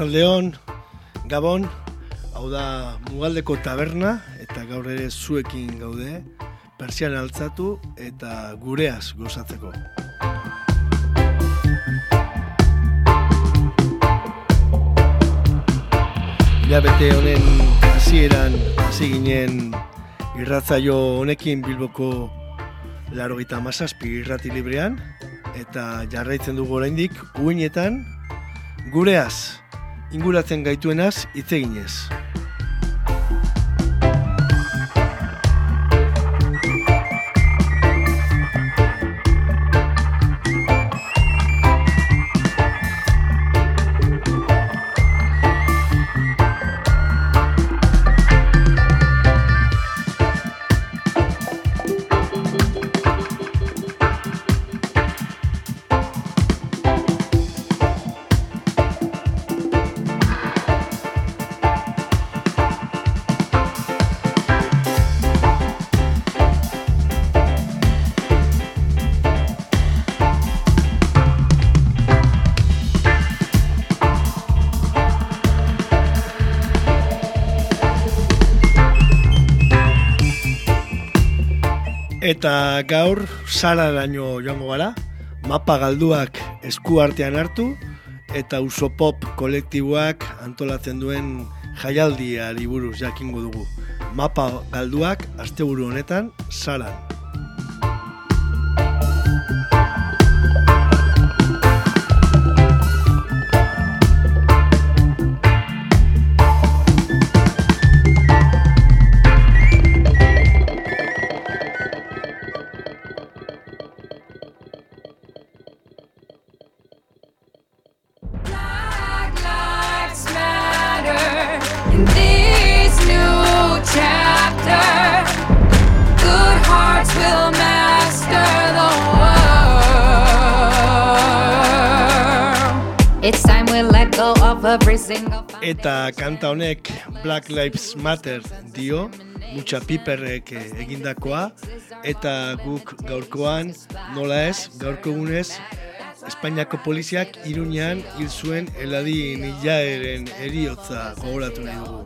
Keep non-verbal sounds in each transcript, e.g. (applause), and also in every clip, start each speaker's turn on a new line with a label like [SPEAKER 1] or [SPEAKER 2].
[SPEAKER 1] Arratzaldeon, Gabon, hau da Mugaldeko taberna eta gaur ere zuekin gaude, persian altzatu eta gureaz gozatzeko. Ilabete honen hasieran hasi ginen irratzaio honekin Bilboko laro gita mazazpi irrati librean eta jarraitzen dugu oraindik uinetan gureaz inguratzen gaituenaz hitz eginez. Gaur sararaino joango gara, mapa galduak esku artean hartu eta usopop kolektiboak antolatzen duen jaialdia liburuz jakingo dugu. Mapa galduak asteburu honetan saran. Eta kanta honek Black Lives Matter dio, Mucha Piperrek eh, egindakoa, eta guk gaurkoan, nola ez, gaurko egunez, Espainiako poliziak iruñean hil zuen eladi nilaeren eriotza gogoratu nahi dugu.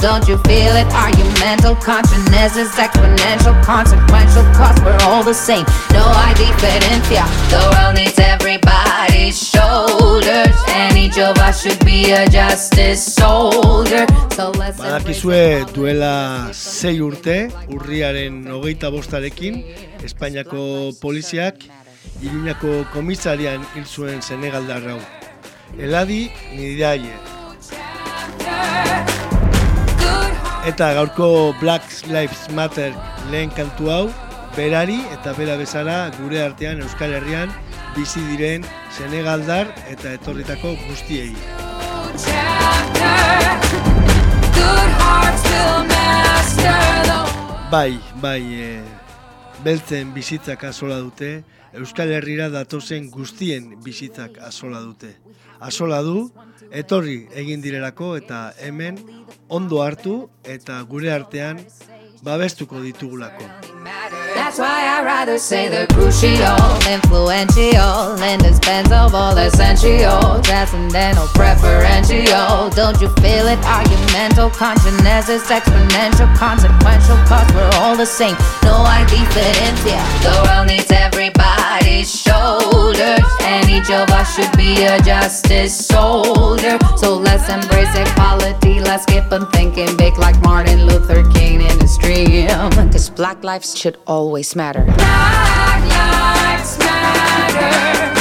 [SPEAKER 2] Don't you feel it? Argumental consciousness is exponential, consequential. Cause we're all the same. No hay diferencia. The world needs everybody's shoulders, and each of us should be a justice soldier. So let's
[SPEAKER 1] Badakizue duela sei urte, urriaren hogeita bostarekin, Espainiako poliziak Iruñako komisarian hil zuen Senegaldar hau. Eladi Nidaie. Eta gaurko Black Lives Matter lehen kantu hau, berari eta bera bezala gure artean Euskal Herrian bizi diren Senegaldar eta etorritako guztiei. Bai, bai, e, beltzen bizitzak asola dute, Euskal Herrira datozen guztien bizitzak asola dute. Asola du, etorri egin direlako eta hemen ondo hartu eta gure artean babestuko ditugulako.
[SPEAKER 2] That's why I rather say the crucial, influential, indispensable, essential, transcendental, preferential. Don't you feel it? Argumental, consciousness exponential, consequential, cause we're all the same. No hay diferencia. The world needs everybody's shoulders, and each of us should be a justice soldier. So let's embrace equality, let's keep on thinking big like Martin Luther King in his dream.
[SPEAKER 3] Cause black lives should always matter.
[SPEAKER 2] Black lives matter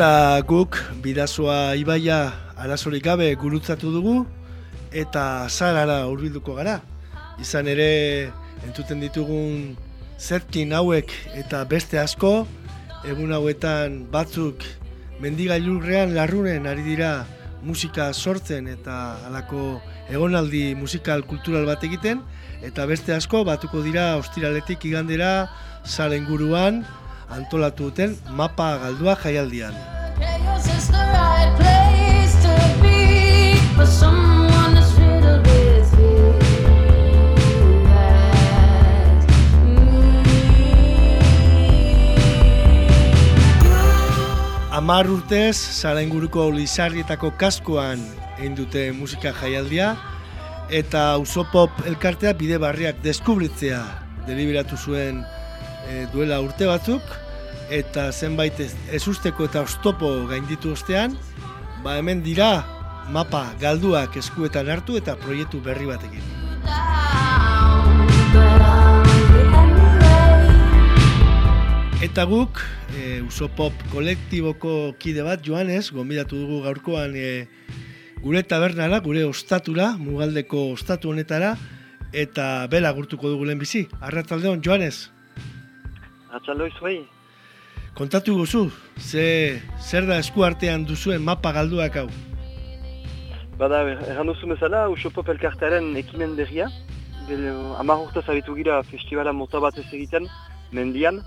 [SPEAKER 1] Eta guk bidazoa ibaia arazorik gabe gurutzatu dugu eta zarara urbilduko gara. Izan ere entzuten ditugun zerkin hauek eta beste asko, egun hauetan batzuk mendigailurrean larrunen ari dira musika sortzen eta halako egonaldi musikal kultural bat egiten, eta beste asko batuko dira ostiraletik igandera zara inguruan antolatu duten mapa galdua jaialdian. Amar urtez, zara inguruko Lizarrietako kaskoan egin dute musika jaialdia, eta Usopop elkartea bide barriak deskubritzea deliberatu zuen e, duela urte batzuk, eta zenbait ez, ezusteko eta oztopo gainditu ostean, ba hemen dira mapa galduak eskuetan hartu eta proiektu berri batekin. Eta guk, e, Usopop kolektiboko kide bat, Joanes, gonbidatu dugu gaurkoan e, gure tabernara, gure ostatura, mugaldeko ostatu honetara, eta bela gurtuko dugu lehen bizi. Arrataldeon, Joanes,
[SPEAKER 4] Atxaldo izuei,
[SPEAKER 1] kontatu guzu, ze, zer da esku artean duzuen mapa galduak hau.
[SPEAKER 4] bada erran duzu bezala, Usopop elkartearen ekimen berria. Amar urtez abitu gira festivala mota bat ez egiten, mendian.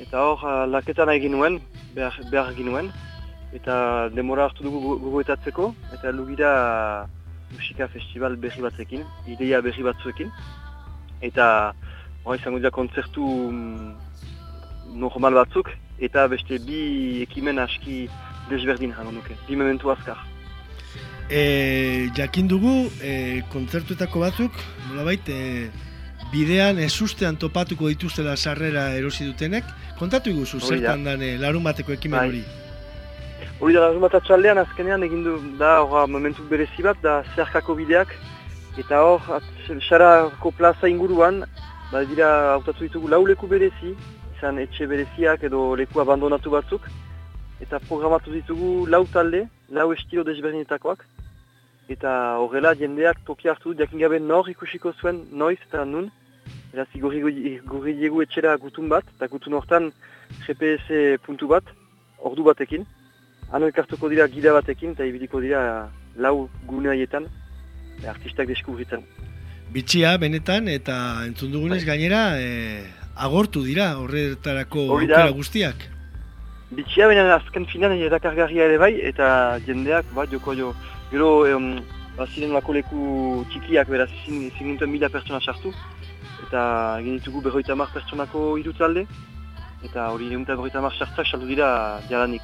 [SPEAKER 4] Eta hor, ah, laketan egin nuen, behar, behar egin nuen. Eta demora hartu dugu gu- gogoetatzeko, eta lugira musika festival berri batzekin, ideia berri batzuekin. Eta hori izango dira kontzertu mm, normal batzuk, eta beste bi ekimen aski desberdin jango nuke, bi momentu azkar.
[SPEAKER 1] E, jakin dugu, e, kontzertuetako batzuk, nolabait, e, bidean ezustean topatuko dituztela sarrera erosi dutenek, kontatu iguzu, zertan dan e, larun bateko ekimen
[SPEAKER 4] Bai.
[SPEAKER 1] hori.
[SPEAKER 4] Hori da, larun atxaldean azkenean egin du da hor momentu berezi bat, da zerkako bideak, eta hor, sarako plaza inguruan, ba dira hautatu ditugu lau leku berezi, izan etxe bereziak edo leku abandonatu batzuk, eta programatu ditugu lau talde, lau estilo desberdinetakoak, eta horrela jendeak toki hartu jakin gabe nor ikusiko zuen noiz eta nun, Beraz, igorri gurri diegu etxera gutun bat, eta gutun hortan GPS puntu bat, ordu batekin. Han elkartuko dira gida batekin, eta ibiliko dira lau gune haietan, artistak deskubritzen.
[SPEAKER 1] Bitxia, benetan, eta entzun dugunez gainera, e, agortu dira horretarako aukera guztiak.
[SPEAKER 4] Bitxia baina azken finan erakargarria ere bai, eta jendeak, ba, joko jo, gero, em, ba, ziren lako leku txikiak, beraz, ezin gintuen mila pertsona sartu, eta egin ditugu berroita hamar pertsonako talde, eta hori eta berroita hamar sartzak saldu dira jadanik.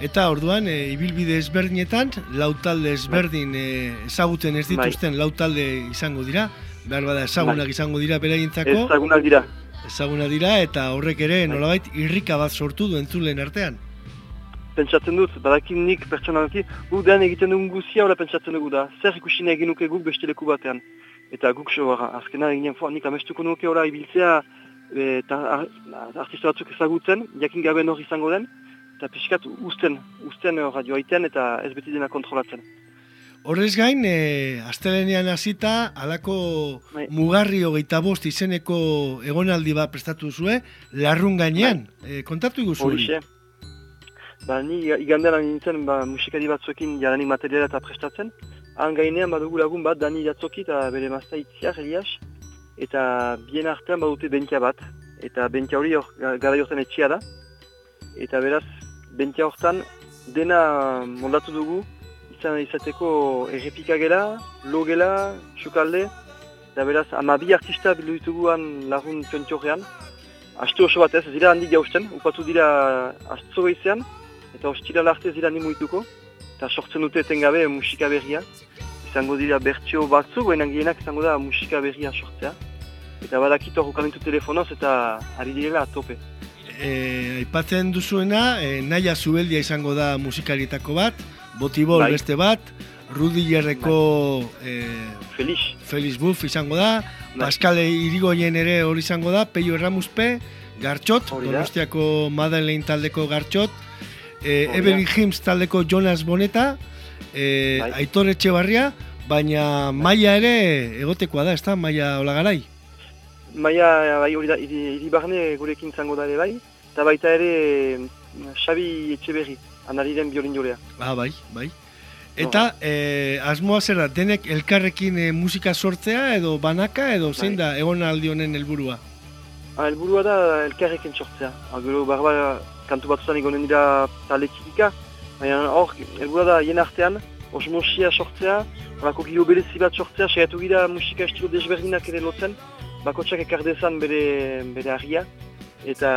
[SPEAKER 1] Eta orduan, e, ibilbide ezberdinetan, lau talde ezberdin e, ezagutzen ez
[SPEAKER 4] Bai.
[SPEAKER 1] dituzten lau talde izango dira, behar bada ezagunak
[SPEAKER 4] Bai.
[SPEAKER 1] izango dira beraientzako,
[SPEAKER 4] Ezagunak dira.
[SPEAKER 1] Ezaguna dira, eta horrek ere
[SPEAKER 4] Bai.
[SPEAKER 1] nolabait irrika bat sortu du entzulen artean.
[SPEAKER 4] pentsatzen dut, badakin nik pertsonalki, gu den egiten dugun guzia hola pentsatzen dugu da, zer ikusi nahi genuke guk beste leku batean. Eta guk so, azkena eginen, fo, nik amestuko nuke hola ibiltzea, e, eta ar- artista batzuk ezagutzen, jakin gabe nor izango den, eta pixkat usten, usten hor joaiten eta ez beti dena kontrolatzen.
[SPEAKER 1] Horrez gain, e, astelenean hasita alako
[SPEAKER 4] Bai.
[SPEAKER 1] mugarri hogeita bost izeneko egonaldi bat prestatu zue, larrun gainean. E, kontatu iguzu hori.
[SPEAKER 4] Ba, ni igandean nintzen ba, musikari batzuekin jadanik materiala eta prestatzen. Han gainean badugu lagun bat, Dani Jatzoki eta bere mazta itziar, Elias. Eta bien artean badute bentia bat. Eta bentia hori hor, ga- gara hortan etxia da. Eta beraz, bentia hortan dena moldatu dugu. Izan izateko errepika gela, lo gela, sukalde. Eta beraz, amabi artista bildu ditugu han lagun piontiorrean. Astu oso bat ez, dira handik jausten, upatu dira astzo goizean, eta ostirala arte dira ni muituko, eta sortzen dute etengabe musika berria. Izango dira bertsio batzuk, baina gehienak izango da musika berria sortzea. Eta badakit hor ukamentu telefonoz eta ari direla tope.
[SPEAKER 1] E, aipatzen duzuena, e, Naia Zubeldia izango da musikarietako bat, Botibol
[SPEAKER 4] Bai.
[SPEAKER 1] beste bat, Rudigerreko e,
[SPEAKER 4] Felix,
[SPEAKER 1] Felix Buff izango da,
[SPEAKER 4] Bai.
[SPEAKER 1] Pascal Irigoyen ere hori izango da, Peio Erramuspe, Gartxot,
[SPEAKER 4] da.
[SPEAKER 1] Donostiako Madeleine taldeko Gartxot, e,
[SPEAKER 4] da.
[SPEAKER 1] Evelyn Hims taldeko Jonas Boneta, e,
[SPEAKER 4] Bai.
[SPEAKER 1] Aitor Etxebarria, baina maia ere egotekoa da, ezta? Maia Olagarai.
[SPEAKER 4] Maia, bai, hori da, iri, iri barne gurekin zango da ere bai, eta baita ere Xabi Etxeberri, anariren biolin jolea.
[SPEAKER 1] Ah, bai, bai. Eta e, asmoa zer da, denek elkarrekin e, musika sortzea edo banaka edo zein
[SPEAKER 4] Bai.
[SPEAKER 1] da egon aldi honen helburua.
[SPEAKER 4] Ha, helburua da elkarrekin sortzea. Ha, gero barba kantu batzutan egonen dira talde tipika, baina hor, helburua da hien artean, osmosia sortzea, horako giro berezi bat sortzea, saiatu gira musika estilo desberdinak ere lotzen, bakotsak ekar dezan bere, bere argia, eta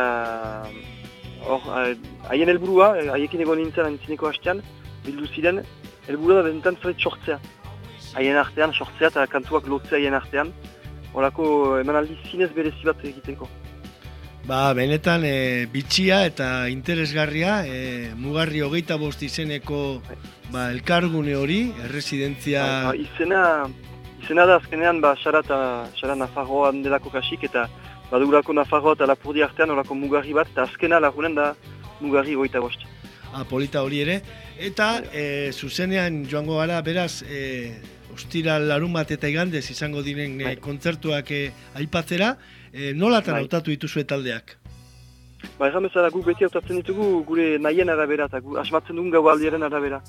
[SPEAKER 4] hor, ha- haien helburua, eh, haiekin egon nintzen antzineko hastean, bildu ziren, helburua da bentan zerbait sortzea. Haien artean sortzea eta kantuak lotzea haien artean, horako emanaldi zinez berezi bat egiteko.
[SPEAKER 1] Ba, benetan e, bitxia eta interesgarria, e, mugarri hogeita bost izeneko ba, elkargune hori, erresidentzia...
[SPEAKER 4] Ba, izena, izena da azkenean ba, xara eta xara Nafarroan delako kasik eta badugulako Nafarroa eta Lapurdi artean horako mugarri bat eta azkena lagunen da mugarri goita bost.
[SPEAKER 1] Ah, polita hori ere. Eta e, zuzenean joango gara, beraz, e, ostira larun bat eta igandez izango diren e, kontzertuak e, aipatzera, e, nolatan
[SPEAKER 4] Bai.
[SPEAKER 1] hautatu dituzue taldeak?
[SPEAKER 4] Ba, erran bezala guk beti hautatzen ditugu gure nahien arabera eta gu asmatzen dugun gau aldiaren arabera.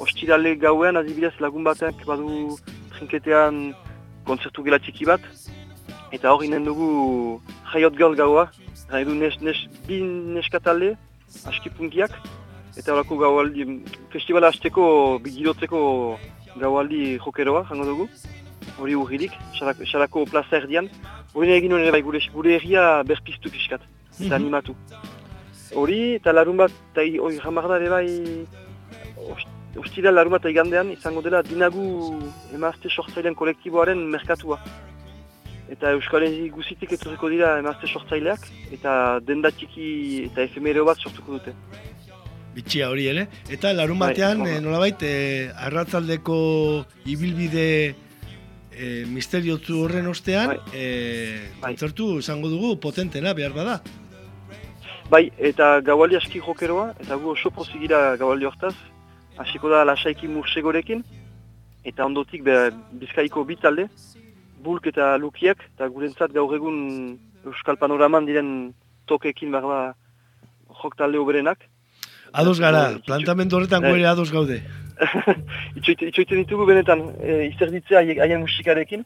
[SPEAKER 4] Ostirale gauean adibidez lagun batek badu trinketean kontzertu gela txiki bat eta hor inen dugu jaiot gaur gaua, nahi du nes, nes, bi neskatalde, aski punkiak, eta horako gaualdi, festivala hasteko, bigirotzeko gaualdi jokeroa, jango dugu, hori urririk, xarako, xarako plaza erdian, hori egin ere bai gure, gure herria berpiztu pixkat, eta animatu. Hori, eta larun bat, eta hori jamar da ere bai, ost- ostira larun bat igandean, izango dela dinagu emazte sortzailean kolektiboaren merkatua. Eta Euskal Herri guzitik etorriko dira emazte sortzaileak, eta denda txiki eta efemero bat sortuko dute.
[SPEAKER 1] Bitxia hori ere. Eta larun
[SPEAKER 4] Bai,
[SPEAKER 1] batean, e, nolabait, e, arratzaldeko ibilbide e, misteriotzu horren ostean,
[SPEAKER 4] Bai.
[SPEAKER 1] e,
[SPEAKER 4] Bai.
[SPEAKER 1] kontzertu izango dugu potentena, behar bada.
[SPEAKER 4] Bai, eta gaualdi aski jokeroa, eta gu oso prozigira gaualdi hortaz, hasiko da lasaiki mursegorekin, eta ondotik be, bizkaiko bi talde, bulk eta lukiak, eta gurentzat gaur egun Euskal Panoraman diren tokekin behar da jok talde oberenak.
[SPEAKER 1] Ados gara,
[SPEAKER 4] Bai,
[SPEAKER 1] plantamendu horretan
[SPEAKER 4] Bai.
[SPEAKER 1] ere ados gaude. (laughs)
[SPEAKER 4] Itxoite- Itxoiten ditugu benetan e, izerditzea haie- haien musikarekin.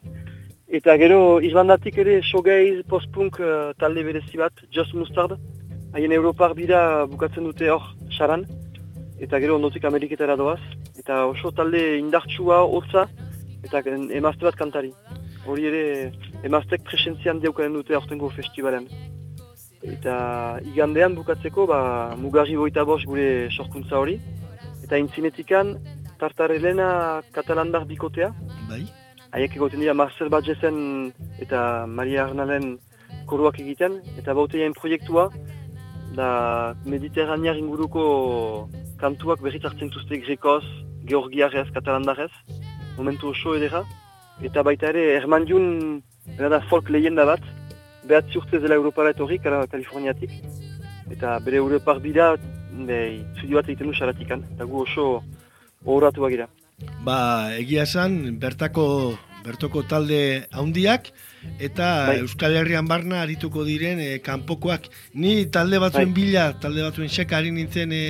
[SPEAKER 4] Eta gero Irlandatik ere showgaze, post-punk eh, talde berezi bat, Just Mustard. Haien Europar bira bukatzen dute hor, saran. Eta gero ondotik Ameriketara doaz. Eta oso talde indartsua, hotza, eta emazte bat kantari. Hori ere emaztek presentzian diaukanen dute aurtengo festivalen. Eta igandean bukatzeko, ba, mugarri boita bost gure sorkuntza hori. Eta intzinetikan, Tartar Elena katalandar bikotea,
[SPEAKER 1] Bai?
[SPEAKER 4] haiek egoten dira Marcel Badgezen eta Maria Arnalen koruak egiten, eta bauteien proiektua, da mediterranear inguruko kantuak berriz hartzen zuzte grekoz, georgiarez, katalandarez, momentu oso edera, eta baita ere Herman Jun, da folk leyenda bat, behatzi urtez dela Europara etorri, Kaliforniatik, eta bere Europar bira, be, studio bat egiten du xaratikan, eta gu oso horratu bagira.
[SPEAKER 1] Ba, egia esan, bertako bertoko talde haundiak eta
[SPEAKER 4] Bai.
[SPEAKER 1] Euskal Herrian barna arituko diren e, kanpokoak. Ni talde batzuen
[SPEAKER 4] Bai.
[SPEAKER 1] bila, talde batzuen seka ari nintzen e,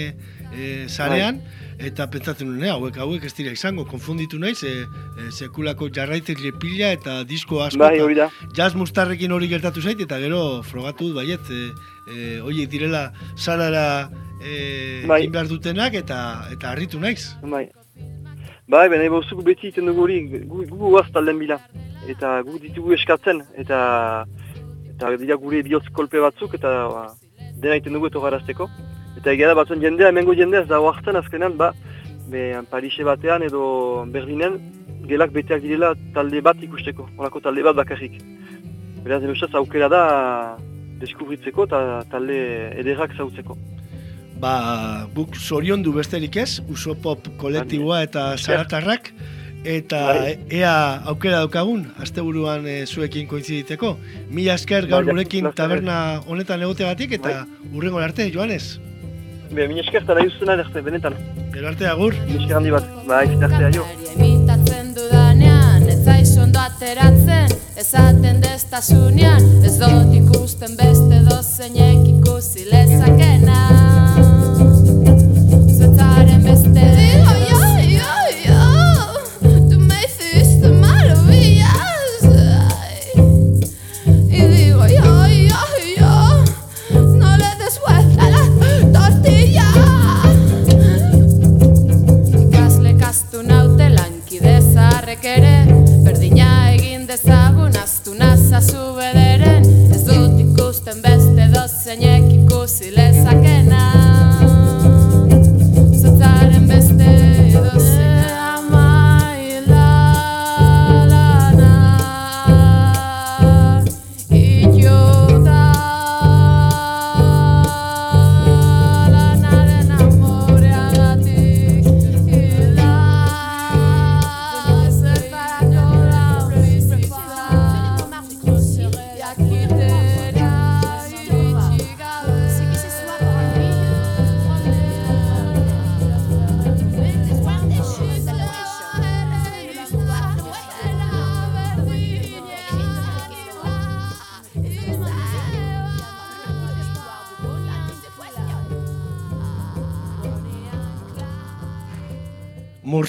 [SPEAKER 1] e, zarean, eta pentsatzen nuen, "Eh, hauek, hauek ez dira izango, konfunditu naiz, e, e, sekulako jarraitzaile pila eta disko asko.
[SPEAKER 4] Bai, hori da.
[SPEAKER 1] Jazz mustarrekin hori gertatu zait, eta gero frogatu baiet, e, e, horiek direla zarara e,
[SPEAKER 4] Bai.
[SPEAKER 1] egin behar dutenak, eta eta harritu naiz.
[SPEAKER 4] Bai. Bai, baina bauzuko beti iten dugu hori, gu, gu talden bila. Eta gu ditugu eskatzen, eta eta dira gure bihotz kolpe batzuk, eta ba, dena iten dugu etorrarazteko. Eta egia da batzuen jendea, hemengo jendea ez da hartzen azkenean, ba, be, Parise batean edo Berlinen, gelak beteak direla talde bat ikusteko, horako talde bat bakarrik. Beraz, ustez aukera da deskubritzeko eta talde ederrak zautzeko.
[SPEAKER 1] Ba, guk zorion du besterik ez, uso pop kolektiboa eta zaratarrak, eta
[SPEAKER 4] Bai.
[SPEAKER 1] ea aukera daukagun, asteburuan e, zuekin koinziditeko. Mila esker gaur
[SPEAKER 4] Bai,
[SPEAKER 1] gurekin taberna honetan egoteagatik eta urrengo arte, Joanes.
[SPEAKER 4] Be, min esker eta nahi ustena erte, benetan.
[SPEAKER 1] Gero arte agur.
[SPEAKER 4] Min esker handi bat. Ba, izin arte, aio.
[SPEAKER 5] Imitatzen dudanean, ez zaiz ondo ateratzen Esaten destasunean, ez dut ikusten beste dozeinek ikusi lezakena lankidezarrek ere Berdina egin dezagun. Astu nazazu bederen Ez dut ikusten beste dozeinek ikusi lezakena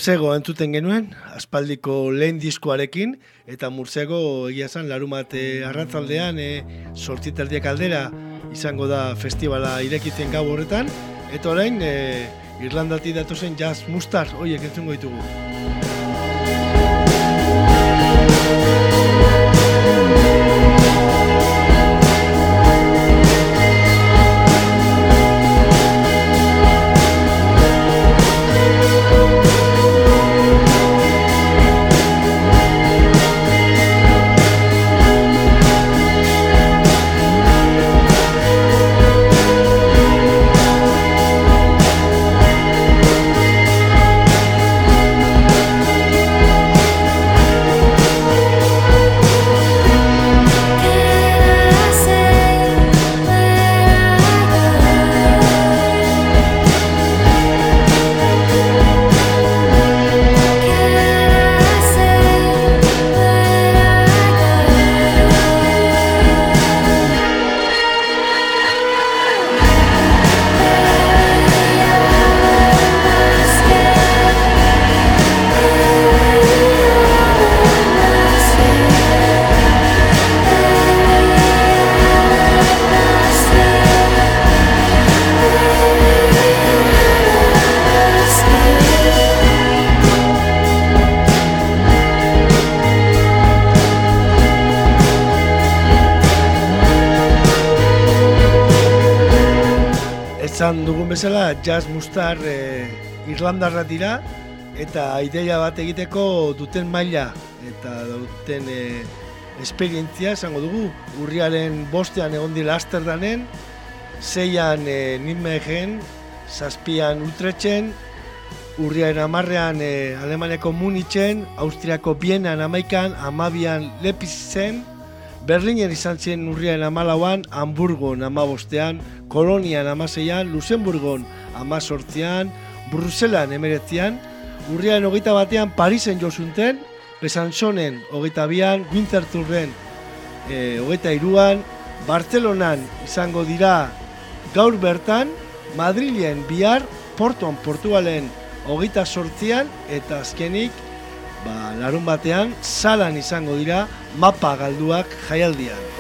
[SPEAKER 1] Mursego entzuten genuen, aspaldiko lehen diskoarekin, eta Mursego egia esan larumate arratzaldean e, sortziterdiak aldera izango da festivala irekitzen gau horretan, eta orain e, Irlandatik datozen jazz mustar horiek entzungo ditugu. Esan dugun bezala, jazz mustar e, Irlandarra dira, eta ideia bat egiteko duten maila eta duten e, esperientzia esango dugu. Urriaren bostean egon dira Amsterdamen, zeian e, Nijmegen, zazpian Utrechten, urriaren amarrean e, Alemaniako Munitzen, Austriako Bienan amaikan, amabian Lepizen, Berlinen izan zen urriaren amalauan, Hamburgon amabostean, Kolonian amaseian, Luxemburgon amazortzian, Bruselan emeretzian, urriaren hogeita batean Parisen josunten, Besançonen hogeita bian, Winterthurren e, hogeita iruan, Bartzelonan izango dira gaur bertan, Madrilen bihar, Porton, Portugalen hogeita sortzian, eta azkenik, ba, larun batean, salan izango dira mapa galduak jaialdian.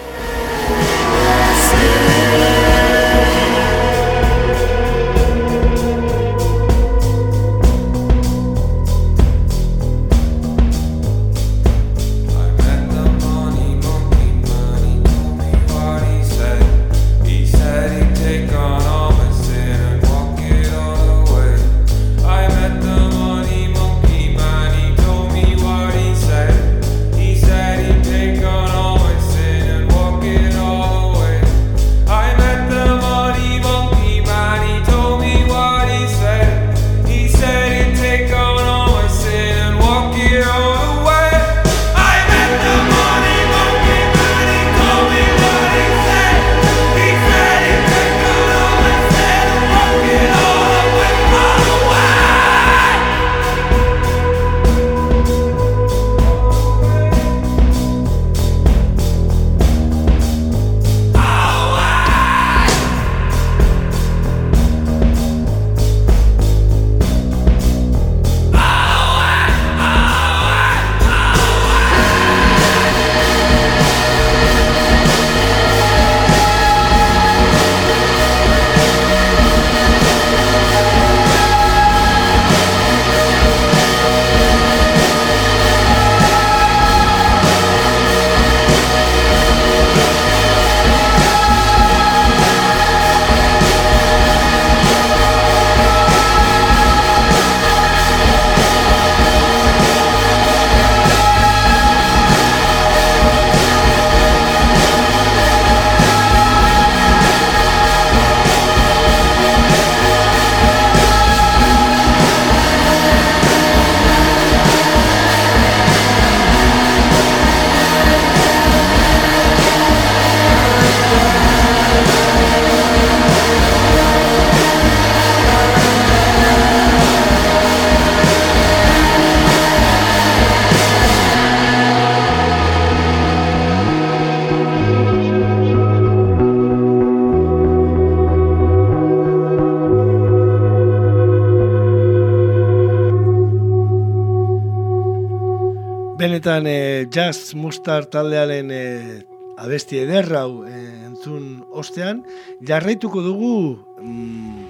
[SPEAKER 1] Benetan e, Jazz Mustar taldearen e, abesti ederra hau e, entzun ostean, jarraituko dugu mm,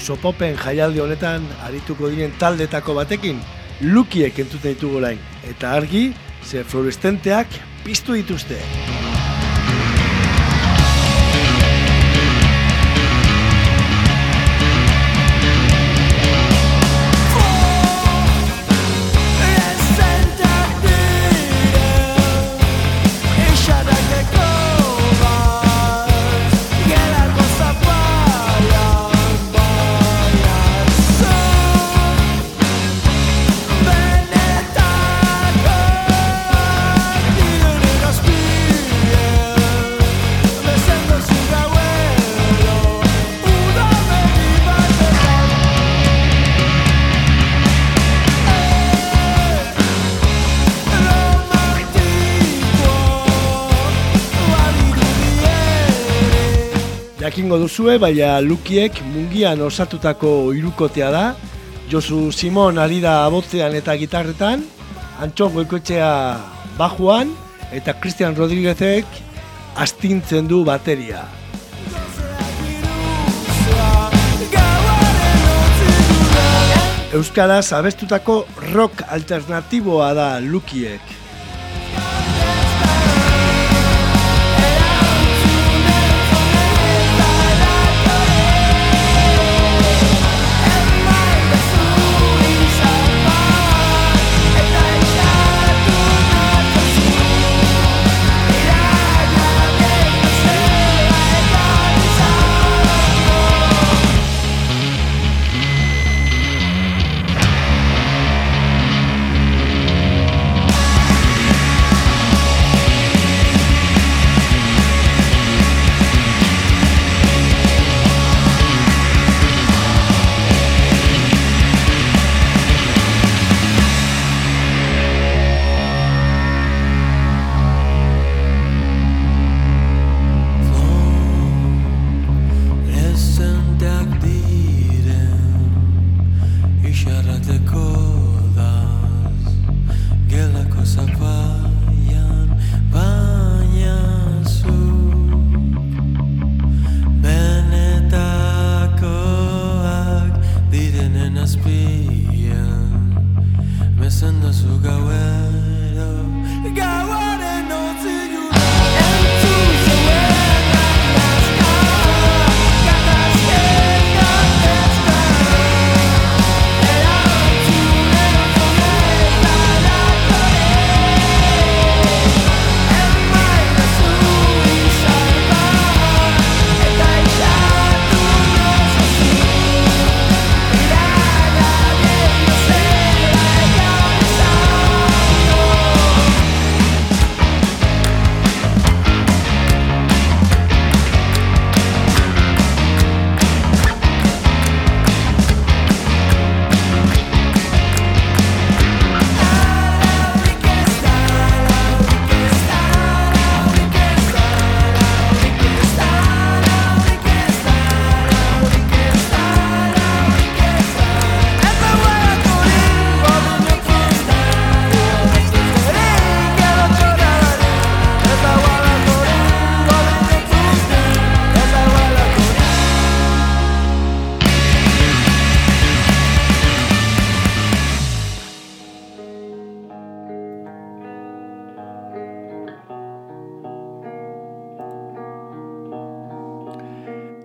[SPEAKER 1] Usopopen jaialdi honetan arituko diren taldetako batekin, lukiek entzuten ditugu lain. Eta argi, ze fluorescenteak piztu dituzte. Jakingo duzue, baina Lukiek mungian osatutako irukotea da. Josu Simon ari da abotzean eta gitarretan, Antxon Goikoetxea bajuan, eta Christian Rodriguezek astintzen du bateria. Euskaraz abestutako rock alternatiboa da Lukiek.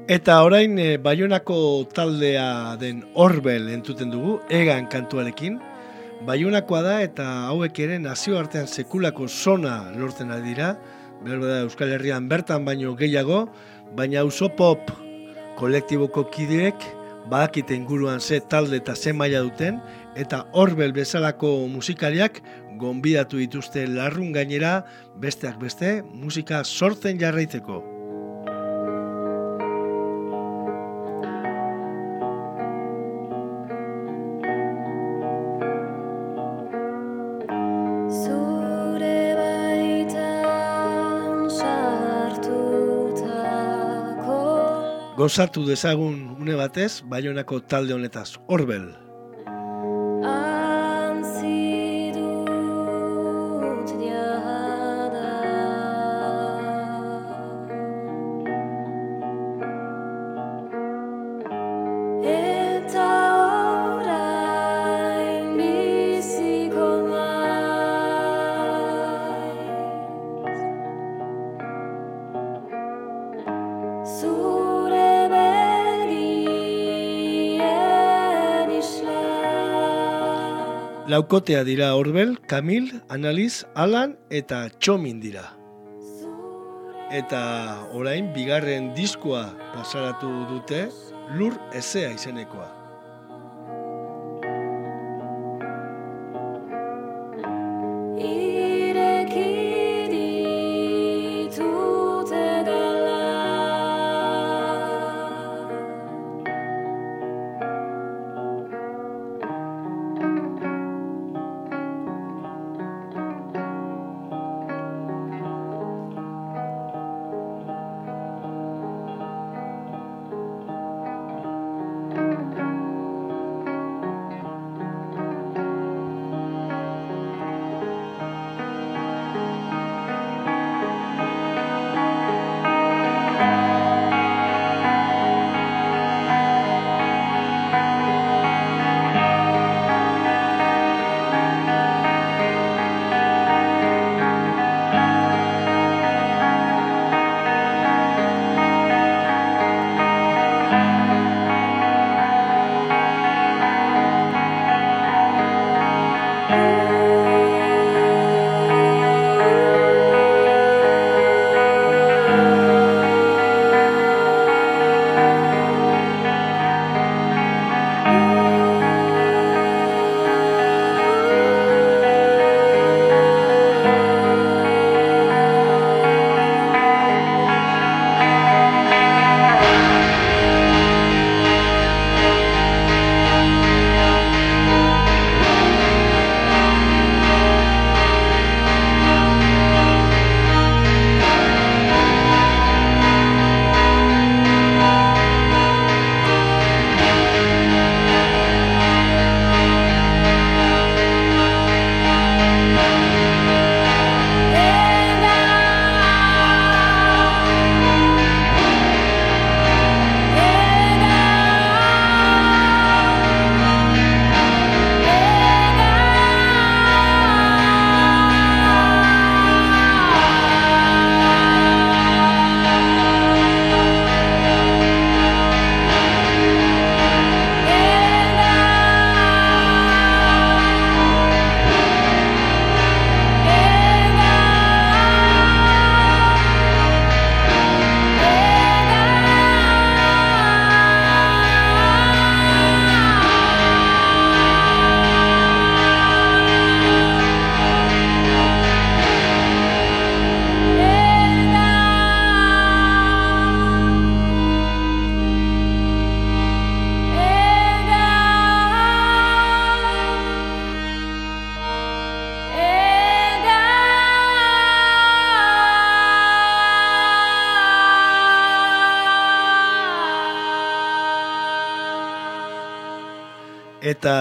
[SPEAKER 1] Eta orain e, Baionako taldea den Orbel entzuten dugu, egan kantuarekin. Baionakoa da eta hauek ere nazioartean sekulako sona lortzen ari dira. Behar da Euskal Herrian bertan baino gehiago, baina auzo pop kolektiboko kideek badakite inguruan ze talde eta ze maila duten, eta Orbel bezalako musikariak gonbidatu dituzte larrun gainera besteak beste musika sortzen jarraitzeko. Gozatu dezagun une batez, Baionako talde honetaz, Orbel. Laukotea dira Orbel, Kamil, Analiz, Alan eta Txomin dira. Eta orain bigarren diskoa pasaratu dute Lur Ezea izenekoa.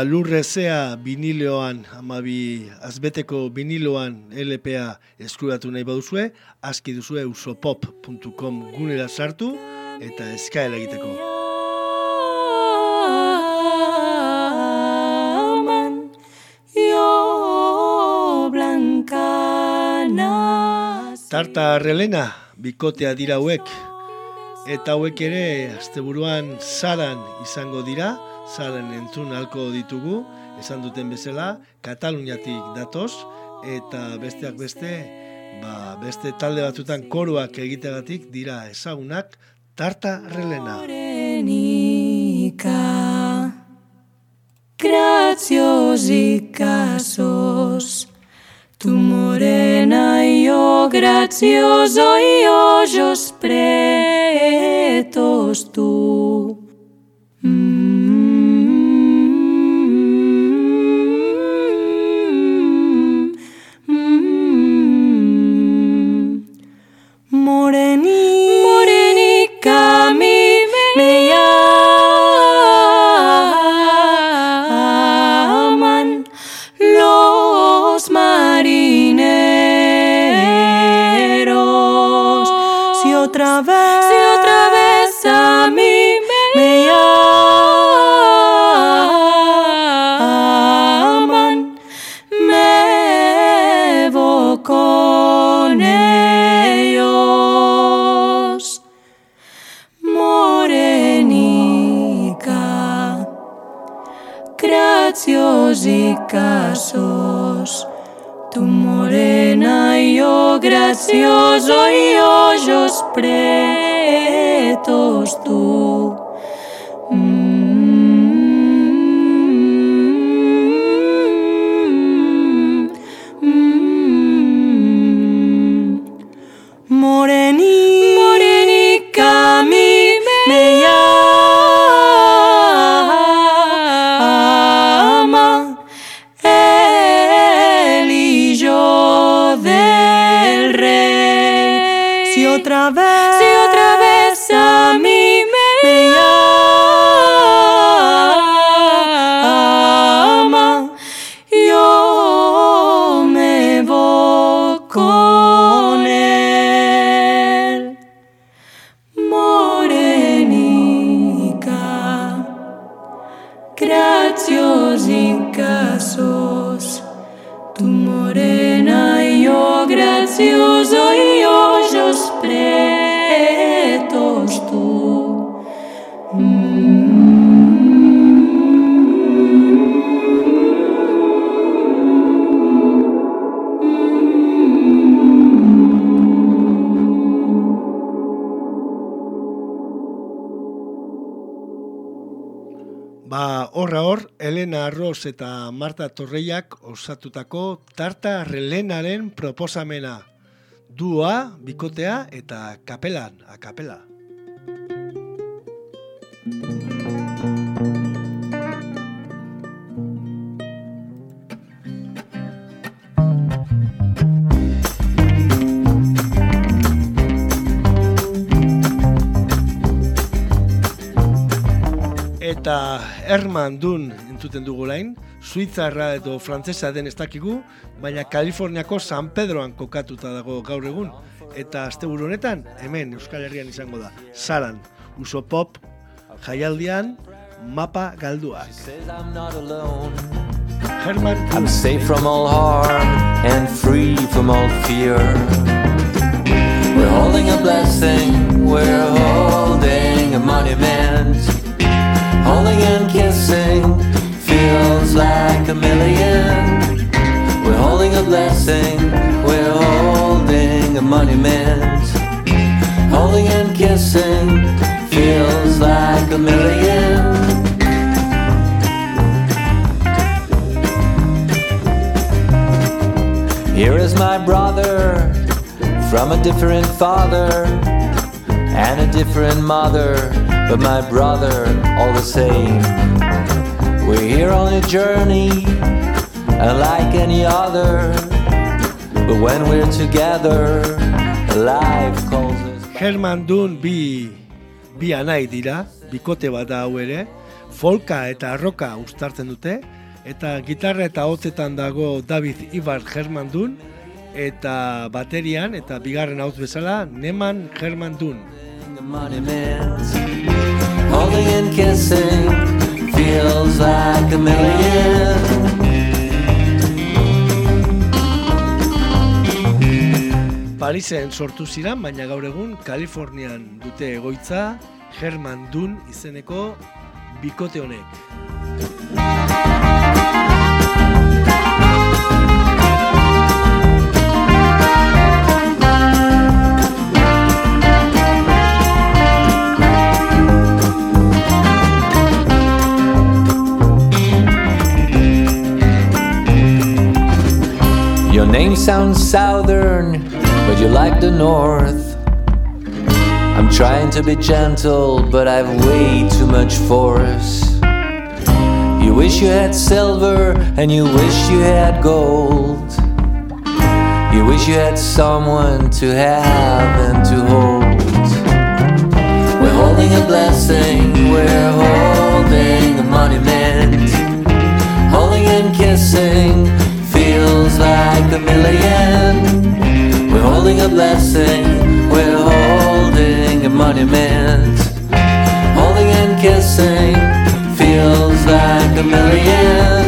[SPEAKER 1] Lurrezea biniloan, amabi azbeteko biniloan LPA eskuratu nahi baduzue, aski duzue usopop.com gunera sartu eta eskaela egiteko. Tarta relena, bikotea dira hauek, eta hauek ere asteburuan zaran izango dira, zaren entzun halko ditugu, esan duten bezala, Kataluniatik datoz, eta besteak beste, ba, beste talde batzutan koruak egitegatik dira ezagunak, tarta relena.
[SPEAKER 6] Graziosi sos Tu morena io grazioso io jos pretos tu Moreni, morenica. mi
[SPEAKER 1] horra hor, Elena Arroz eta Marta Torreiak osatutako Tarta Relenaren proposamena. Duoa, bikotea eta kapelan, akapela. Eta Herman Dun entzuten dugu lain, Suitzarra edo frantzesa den ez dakigu, baina Kaliforniako San Pedroan kokatuta dago gaur egun. Eta asteburu honetan, hemen Euskal Herrian izango da, Saran, Uso Pop, jaialdian, mapa galduak. Herman
[SPEAKER 7] I'm safe from all harm and free from all fear. We're holding a blessing, we're holding a monument. Holding and kissing feels like a million. We're holding a blessing, we're holding a monument. Holding and kissing feels like a million. Here is my brother from a different father and a different mother, but my brother all the same. We're here on a journey, unlike any other, but when we're together, life calls us.
[SPEAKER 1] Herman Dun bi, bi anai dira, bikote bat da hau ere, folka eta roka uztartzen dute, eta gitarra eta hotzetan dago David Ibar Herman Dun, eta baterian eta bigarren hautz bezala Neman Herman Dun.
[SPEAKER 7] Monuments, holding and kissing feels like a million.
[SPEAKER 1] Parisen sortu ziren, baina gaur egun Kalifornian dute egoitza Herman Dun izeneko bikote honek.
[SPEAKER 7] Name sounds southern, but you like the north. I'm trying to be gentle, but I've way too much force. You wish you had silver, and you wish you had gold. You wish you had someone to have and to hold. We're holding a blessing, we're holding a monument. Holding and kissing feels like a million. We're holding a blessing, we're holding a monument. Holding and kissing feels like a million.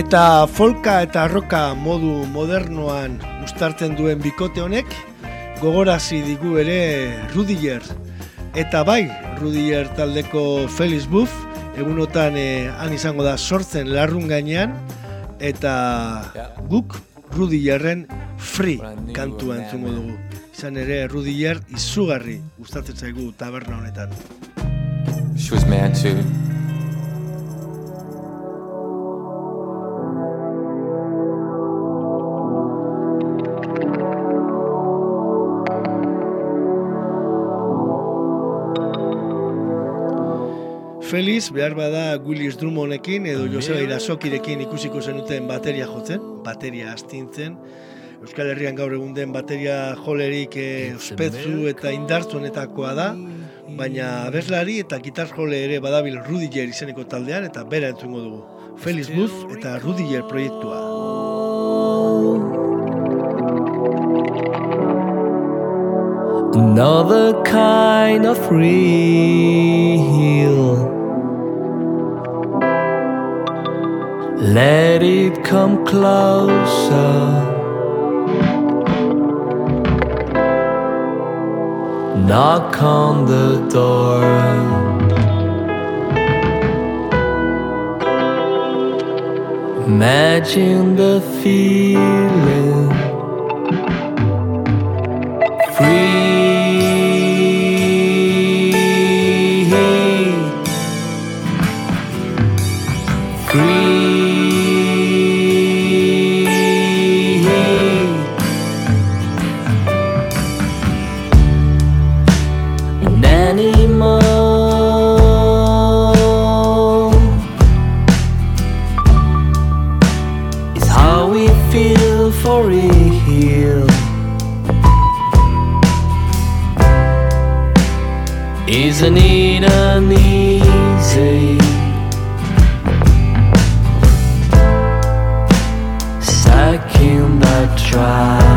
[SPEAKER 1] Eta folka eta roka modu modernoan uztartzen duen bikote honek, gogorazi digu ere Rudiger. Eta bai, Rudiger taldeko Felix Buff, egunotan eh, han izango da sortzen larrun gainean, eta guk Rudigerren free kantua entzungo dugu. Izan ere Rudiger izugarri gustatzen zaigu taberna honetan.
[SPEAKER 8] She was mad too.
[SPEAKER 1] Feliz, behar bada Willis Drummondekin edo Joseba Irasokirekin ikusiko zenuten bateria jotzen, bateria astintzen. Euskal Herrian gaur egun den bateria jolerik eh, ospetsu eta indartzuenetakoa da, baina abeslari eta gitar jole ere badabil Rudiger izeneko taldean eta bera entzungo dugu. Felix Buff eta Rudiger proiektua.
[SPEAKER 7] Another kind of real. Let it come closer. Knock on the door. Imagine the feeling Isn't it uneasy? Sucking the drive.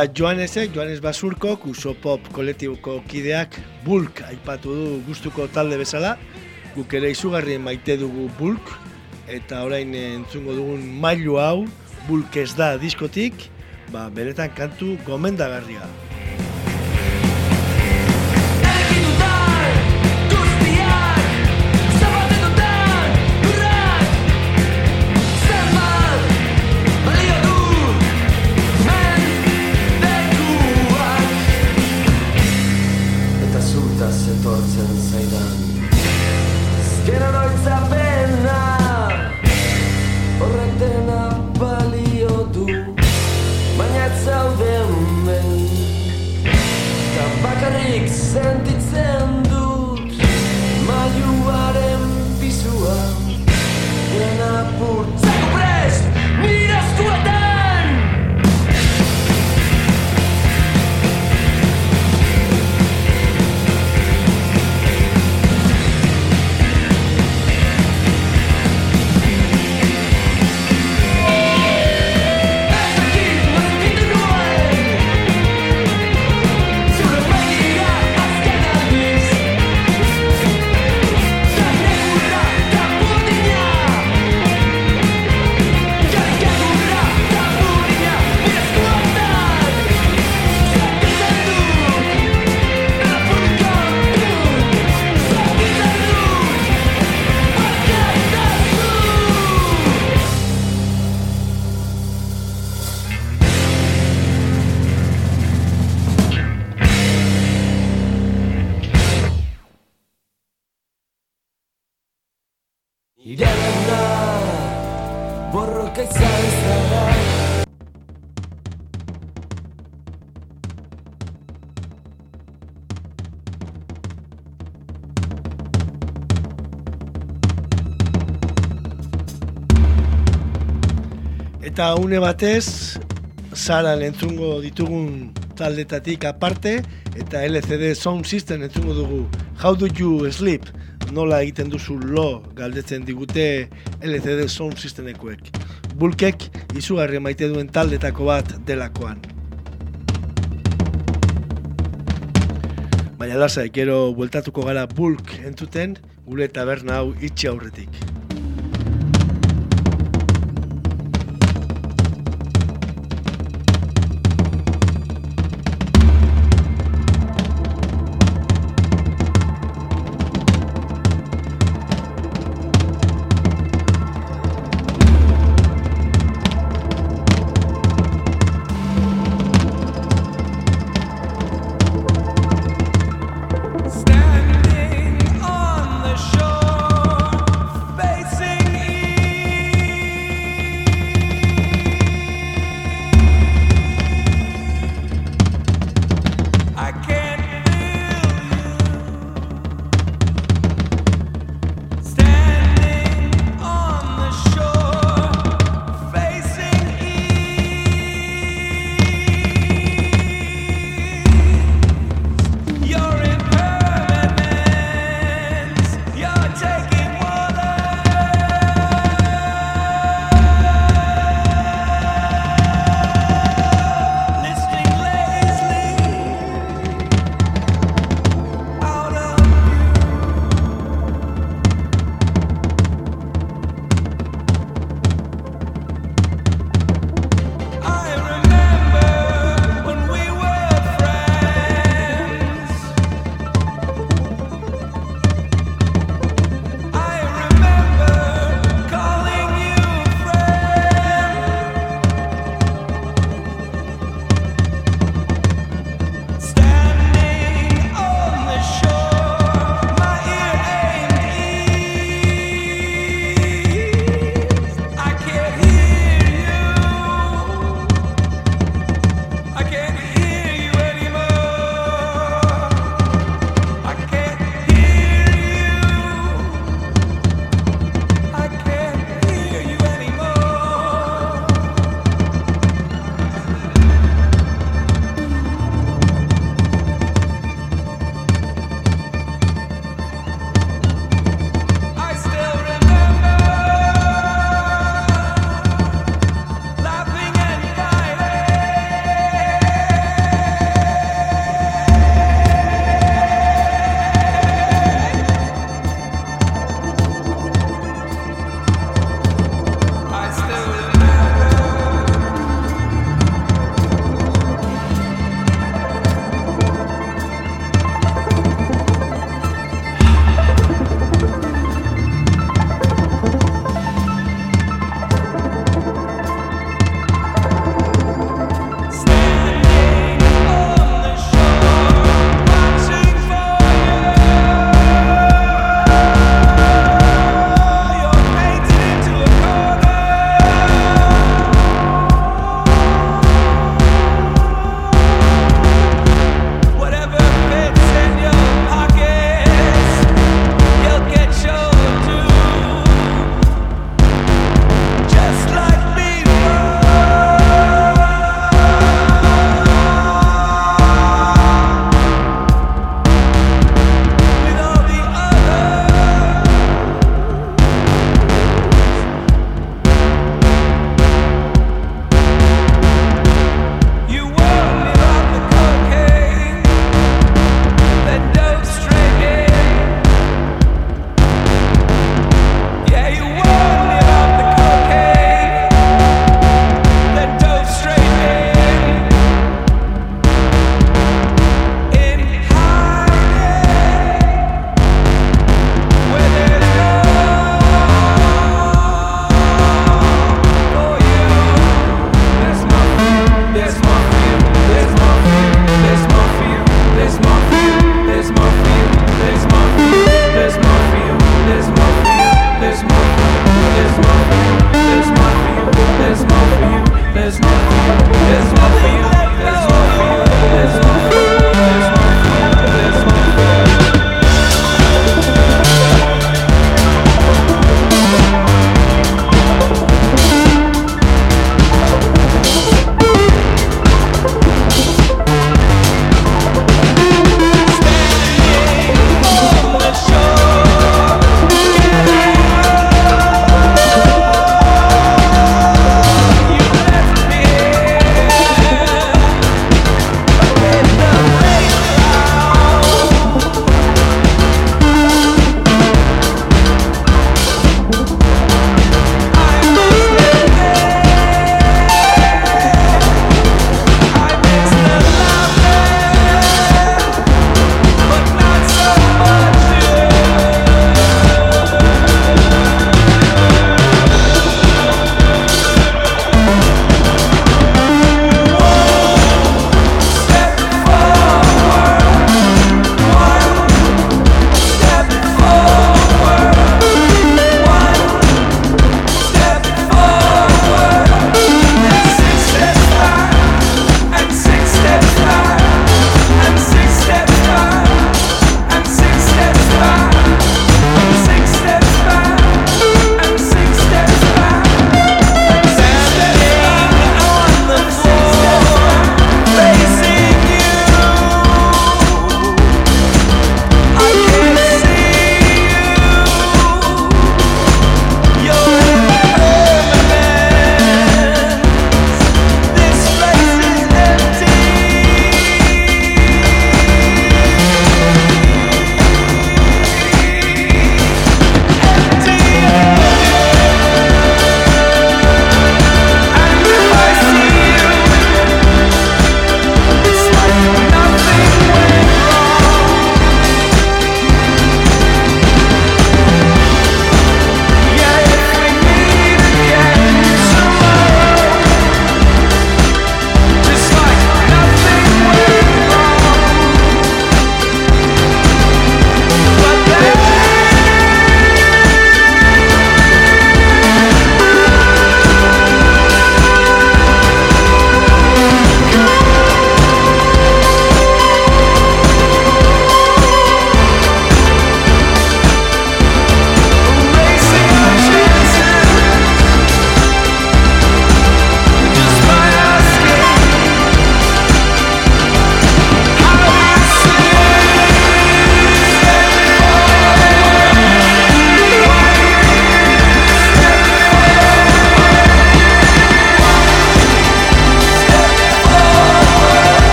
[SPEAKER 9] Eta Joanesek, Joanes Basurkok, Uso Pop kolektiboko kideak Bulk aipatu du gustuko talde bezala. Guk ere izugarri maite dugu Bulk, eta orain entzungo dugun mailu hau, Bulk ez da diskotik, ba, beretan kantu gomendagarria.
[SPEAKER 1] Eta
[SPEAKER 9] une batez, Zaran entzungo ditugun taldetatik aparte, eta LCD Sound System entzungo dugu How Do You Sleep? Nola egiten duzu lo galdetzen digute LCD Sound Systemekuek. Bulkek izugarri maite duen taldetako bat delakoan. Baina lasai, gero bueltatuko gara bulk entzuten, gure taberna hau itxi aurretik.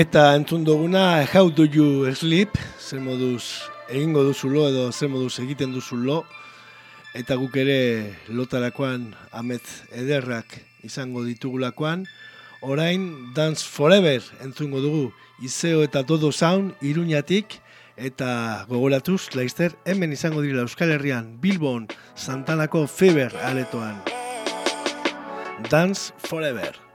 [SPEAKER 1] Eta entzun duguna How do you sleep? Zer moduz egingo duzulo edo zer moduz egiten duzulo. Eta guk ere lotarakoan ametz ederrak izango ditugulakoan. Orain Dance Forever entzungo dugu Izeo eta Todo Sound iruñatik eta gogoratuz laizter hemen izango direla Euskal Herrian Bilbon Santanako Feber aretoan. Dance Forever.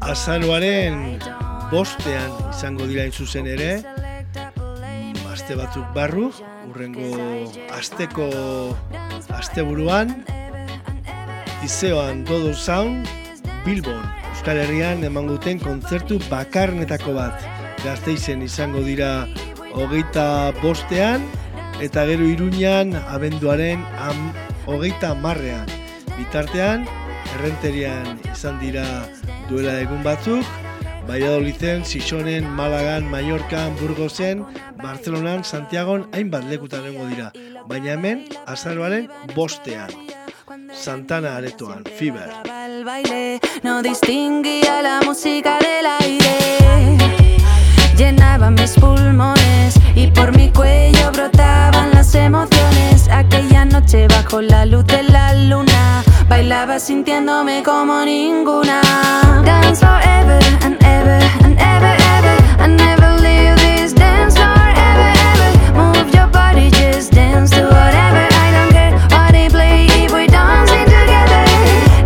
[SPEAKER 1] Azaroaren bostean izango dira zuzen ere, aste batzuk barru, urrengo asteko asteburuan, Izeoan Dodo Sound, Bilbon, Euskal Herrian eman duten kontzertu bakarnetako bat. Gazteizen izango dira hogeita bostean, eta gero iruñan abenduaren am, hogeita marrean. Bitartean, errenterian izan dira duela egun batzuk, Valladoliden, Sisonen, Malagan, Mallorcan, Burgosen, Barcelonan, Santiagon, hainbat lekutan egongo dira. Baina hemen, azaroaren bostean. Santana aretoan, Fiber.
[SPEAKER 10] no distinguía la música del aire. Llenaba mis pulmones y por mi cuello brotaban las emociones. Aquella noche bajo la luz de la luna bailaba sintiéndome como ninguna. Dance forever and ever and ever ever. I never leave this dance floor ever ever. Move your body, just dance to whatever. I don't care what they play if we dancing together.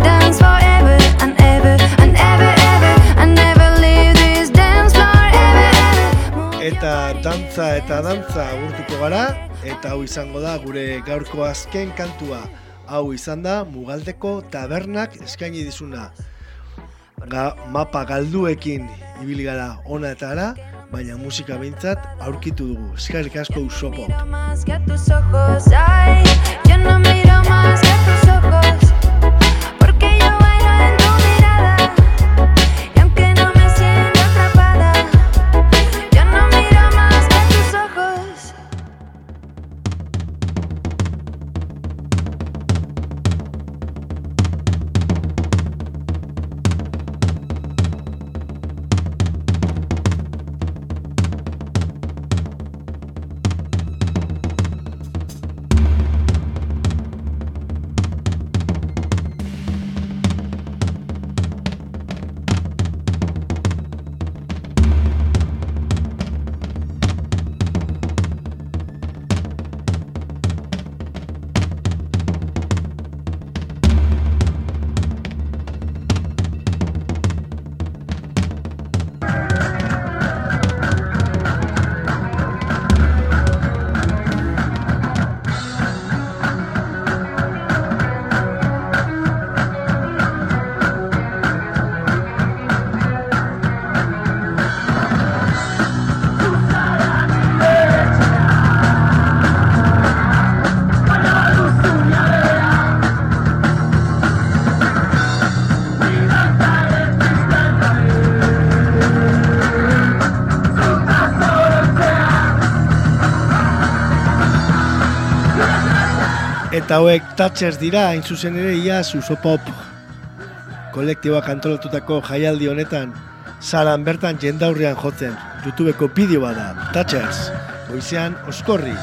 [SPEAKER 10] Dance forever and ever and ever ever. I never leave this dance floor ever ever.
[SPEAKER 1] Eta dantza eta dantza agurtuko gara, eta hau izango da gure gaurko azken kantua. Hau izan da Mugaldeko tabernak eskaini dizuna. Ga, mapa galduekin ibili gara ona eta ara, baina musika behintzat aurkitu dugu. Eskerrik asko usopo. Eta hauek Thatchers dira, hain zuzen ere ia Susopop kolektiboak antolatutako jaialdi honetan zaran bertan jendaurrean jotzen. Youtubeko bideo bada, Thatchers, goizean oskorri.